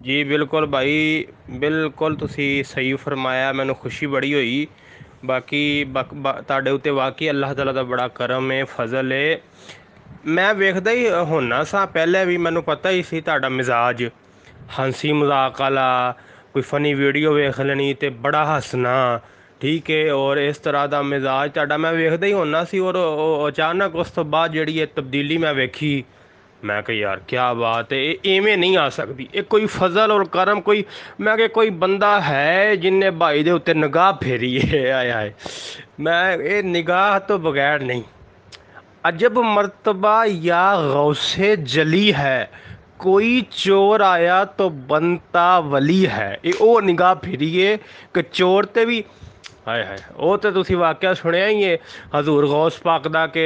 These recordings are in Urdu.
جی بالکل بھائی، بالکل صحیح فرمایا میں نے خوشی بڑی ہوئی۔ باقی تاڑے ہوتے واقعی اللہ تعالیٰ دا بڑا کرم ہے، فضل ہے۔ میں دیکھتا ہی ہونا سا، پہلے بھی میں نے پتہ ہی سی تاڑا مزاج۔ ہنسی مذاقلا کوئی فنی ویڈیو ویکھ لینی تے بڑا ہنسنا ٹھیک ہے؟ اور اس طرح دا مزاج تاڑا میں ویکھ ویختا ہی سی، اور اچانک اس کو بعد ہے تبدیلی میں ویکھی۔ میں کہ یار کیا بات ہے؟ ایویں نہیں آ سکتی۔ ایک کوئی فضل اور کرم، کوئی میں کہ کوئی بندہ ہے جن نے بھائی دے اتنے نگاہ پھیری ہے۔ آیا ہے میں یہ نگاہ تو بغیر نہیں۔ عجب مرتبہ یا غوث جلی ہے۔ کوئی چور آیا تو بنتا ولی ہے۔ یہ او نگاہ پھیری ہے کہ چور تے بھی ہائے ہائے وہ تو واقعہ سنیا ہی ہے ہزور ہوش پاک کا کہ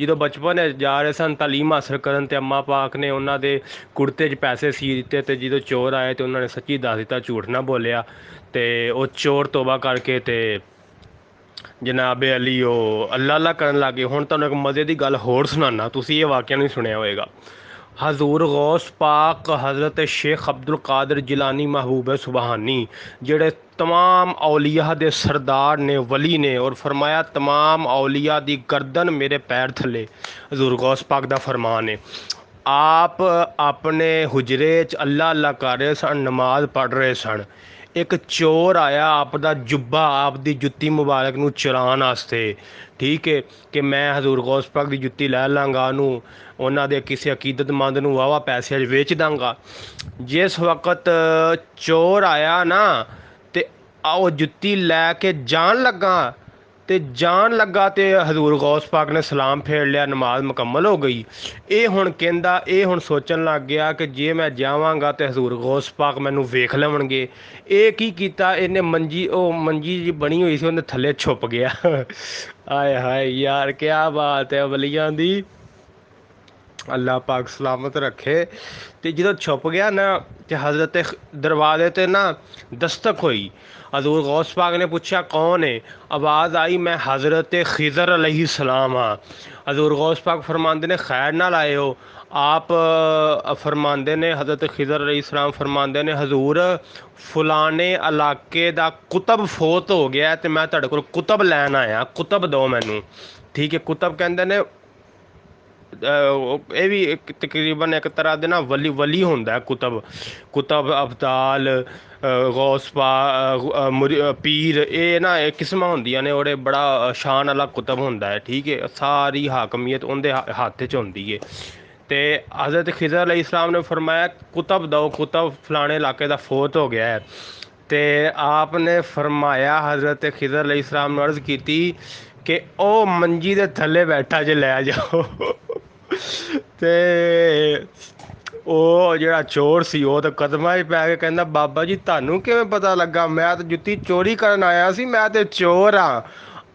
جدو بچپن جا رہے سن تعلیم حاصل کراک نے انہوں کے کڑتے پیسے سی دیتے جی چور آئے تو انہوں نے سچی دس دوٹھ نہ بولیا تو وہ چور توبا کر کے جناب علی وہ اللہ اللہ کرے ہوں تک مزے کی گل ہو سنا تو یہ واقع نہیں سنیا ہوئے گا حضور غوث پاک حضرت شیخ عبد القادر جیلانی محبوب سبحانی، جڑے تمام اولیاء دے سردار نے، ولی نے اور فرمایا تمام اولیاء دی گردن میرے پیر تھلے۔ حضور غوث پاک دا فرمان ہے۔ آپ اپنے حجرے چ اللہ اللہ کر رہے سن، نماز پڑھ رہے سن۔ ایک چور آیا آپ کا جبا آپ کی جتی مبارک نلا واسطے ٹھیک ہے کہ میں ہزور غوس پاک کی جتی لے لگا انہوں کے کسی عقیدت مندوں واہ پیسے ویچ داں گا جس وقت چور آیا نا تو آؤ جی لے کے جان لگا تے جان لگا تے حضور غوث پاک نے سلام پھیر لیا، نماز مکمل ہو گئی۔ اے ہوں کہ اے ہوں سوچن لگ گیا کہ جے میں جا تے حضور غوث پاک مینو ویکھ لو گے۔ یہ منجی، او منجی جی بنی ہوئی سی تھلے چھپ گیا۔ آئے ہائے یار، کیا بات ہے بلیا دی؟ اللہ پاک سلامت رکھے۔ تو جدو چھپ گیا نا ਤੇ حضرت دروازے تے نا دستک ہوئی۔ حضور غوث پاک نے پوچھا، کون ہے؟ آواز آئی، میں حضرت خضر علیہ السلام ہاں۔ حضور غوث پاک فرماندے نے، خیر نہ لائے ہو۔ آپ فرماندے نے، حضرت خضر علیہ السلام فرماندے نے، حضور، فلانے علاقے دا کتب فوت ہو گیا ہے تو میں تڑکل کتب لین آیا، کتب دو میں نوں ٹھیک ہے، کتب کہندے نے ਇਹ ਵੀ ਇੱਕ ਤਕਰੀਬਨ ਇੱਕ ਤਰ੍ਹਾਂ ਦੇ ਨਾ ਵਲੀ ਵਲੀ ਹੁੰਦਾ ਕੁਤਬ ਕੁਤਬ ਅਬਦਾਲ ਗੌਸ ਪਾ ਪੀਰ ਇਹ ਨਾ ਇਹ ਕਿਸਮਾਂ ਹੁੰਦੀਆਂ ਨੇ ਉਹਦੇ ਬੜਾ ਸ਼ਾਨ ਵਾਲਾ ਕੁਤਬ ਹੁੰਦਾ ਹੈ ਠੀਕ ਹੈ ਸਾਰੀ ਹਾਕਮੀਅਤ ਉਹਦੇ ਹੱਥ 'ਚ ਹੁੰਦੀ ਹੈ ਤੇ ਹਜ਼ਰਤ ਖਿਜ਼ਰ ਅਲੀ ਇਸਲਾਮ ਨੇ ਫਰਮਾਇਆ ਕੁਤਬ ਦੋ ਕੁਤਬ ਫਲਾਣੇ ਇਲਾਕੇ ਦਾ ਫੋਤ ਹੋ ਗਿਆ ਹੈ ਤੇ ਆਪ ਨੇ ਫਰਮਾਇਆ ਹਜ਼ਰਤ ਖਿਜ਼ਰ ਅਲੀ ਇਸਲਾਮ ਨੇ ਅਰਜ਼ ਕੀਤੀ ਕਿ ਉਹ ਮੰਜੀ ਦੇ ਥੱਲੇ ਬੈਠਾ ਜੇ ਲੈ ਜਾਓ جا چور سی وہ تو قدم ہی پی کے کہنا بابا جی تعوی کی پتا لگا ميں جتى چورى كرن آيا سى ميں چور ہاں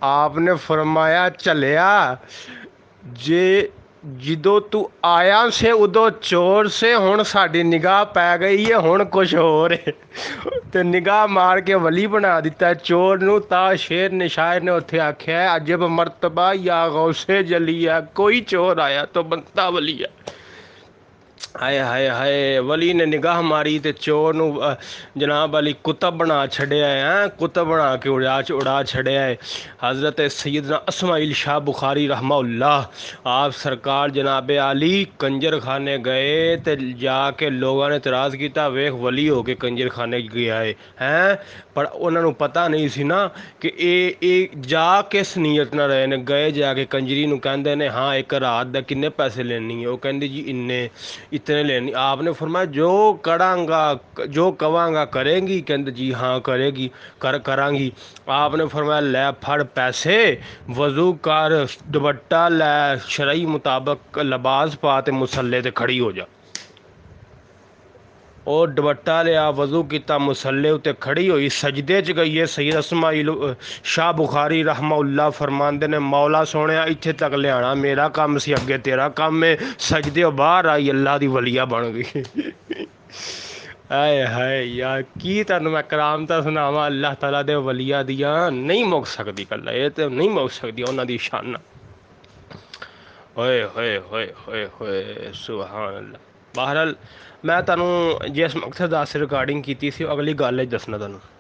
آپ نے فرمايا چليا جى جدو تو آیا سے ادو چور سے ہون ساڑی نگاہ پی گئی ہے ہون کچھ ہو رہے تو نگاہ مار کے ولی بنا دیتا ہے چور نو تا شیر نشاعر نے اتھے آکھا ہے عجب مرتبہ یا گوسے جلی ہے کوئی چور آیا تو بنتا بلی ہے ਹਾਏ ਹਾਏ ਹਾਏ ਵਲੀ ਨੇ ਨਿਗਾਹ ਮਾਰੀ ਤੇ ਚੋਰ ਨੂੰ ਜਨਾਬ ਅਲੀ ਕੁਤਬ ਬਣਾ ਛੱਡਿਆ ਹੈ ਕੁਤਬ ਬਣਾ ਕੇ ਉਡਾ ਚ ਉਡਾ ਛੱਡਿਆ ਹੈ ਹਜ਼ਰਤ ਸੈਯਦਨਾ ਅਸਮਾਈਲ ਸ਼ਾਹ ਬੁਖਾਰੀ ਰਹਿਮਹੁੱਲਾ ਆਪ ਸਰਕਾਰ ਜਨਾਬ ਅਲੀ ਕੰਜਰਖਾਨੇ ਗਏ ਤੇ ਜਾ ਕੇ ਲੋਕਾਂ ਨੇ ਇਤਰਾਜ਼ ਕੀਤਾ ਵੇਖ ਵਲੀ ਹੋ ਕੇ ਕੰਜਰਖਾਨੇ ਗਿਆ ਹੈ ਹੈ ਪਰ ਉਹਨਾਂ ਨੂੰ ਪਤਾ ਨਹੀਂ ਸੀ ਨਾ ਕਿ ਇਹ ਇਹ ਜਾ ਕਿਸ ਨੀਅਤ ਨਾਲ ਰਹੇ ਨੇ ਗਏ ਜਾ ਕੇ ਕੰਜਰੀ ਨੂੰ ਕਹਿੰਦੇ ਨੇ ਹਾਂ ਇੱਕ ਰਾਤ ਦਾ ਕਿੰਨੇ اتنے لینی آپ نے فرمایا، جو کڑاں گا، جو کواں گا کریں گی۔ کہتے جی ہاں کرے گی، کر، کراں گی۔ آپ نے فرمایا، لے، پھڑ پیسے، وضو کر، دوپٹہ لے، شرعی مطابق لباس پا تے مسلے تے کھڑی ہو جا۔ ਉਹ ਦੁਪੱਟਾ ਲਿਆ ਵਜ਼ੂ ਕੀਤਾ ਮੁਸੱਲੇ ਉਤੇ ਖੜੀ ਹੋਈ ਸਜਦੇ 'ਚ ਗਈ ਹੈ ਸੈਦ ਅਸਮਾਈਲ ਸ਼ਾਹ ਬੁਖਾਰੀ ਰਹਿਮਹੁੱਲਾ ਫਰਮਾਉਂਦੇ ਨੇ ਮੌਲਾ ਸੋਹਣਿਆ ਇੱਥੇ ਤੱਕ ਲਿਆਣਾ ਮੇਰਾ ਕੰਮ ਸੀ ਅੱਗੇ ਤੇਰਾ ਕੰਮ ਹੈ ਸਜਦੇ ਬਾਹਰ ਆਈ ਅੱਲਾ ਦੀ ਵਲੀਆ ਬਣ ਗਈ ਆਏ ਹਾਏ ਯਾਰ ਕੀ ਤੁਹਾਨੂੰ ਮੈਂ ਕਰਾਮਤਾਂ ਸੁਣਾਵਾਂ ਅੱਲਾਹ ਤਾਲਾ ਦੇ ਵਲੀਆ ਦੀਆਂ ਨਹੀਂ ਮੁੱਕ ਸਕਦੀ ਕੱਲਾ ਇਹ ਤੇ ਨਹੀਂ ਮੁੱਕ ਸਕਦੀ ਉਹਨਾਂ ਦੀ ਸ਼ਾਨ ਓਏ ਹੋਏ ਹੋਏ ਹੋਏ ਹੋਏ ਸੁਭਾਨ ਅੱਲਾਹ بہرحال میں تعینوں جس مقصد دس ریکارڈنگ کی سے اگلی گل دسنا تمہیں